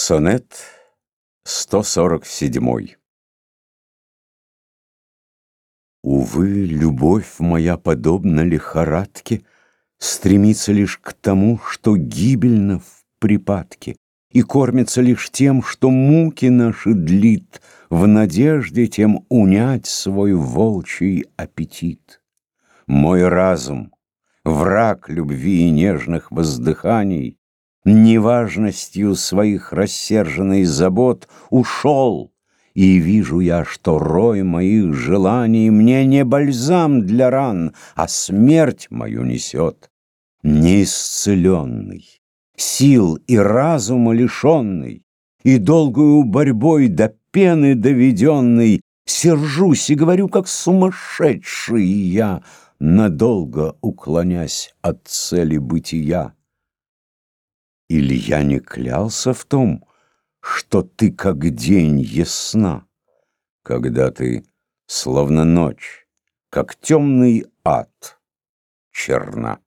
Сонет 147 Увы, любовь моя, подобна лихорадке, Стремится лишь к тому, что гибельно в припадке, И кормится лишь тем, что муки наши длит, В надежде тем унять свой волчий аппетит. Мой разум, враг любви и нежных воздыханий, неважностью своих рассерженный забот ушел, и вижу я, что рой моих желаний мне не бальзам для ран, а смерть мою несет. Неисцеленный, сил и разума лишенный, и долгую борьбой до пены доведенный, сержусь и говорю, как сумасшедший я, надолго уклонясь от цели бытия. Или я не клялся в том, что ты как день ясна, когда ты, словно ночь, как темный ад, черна.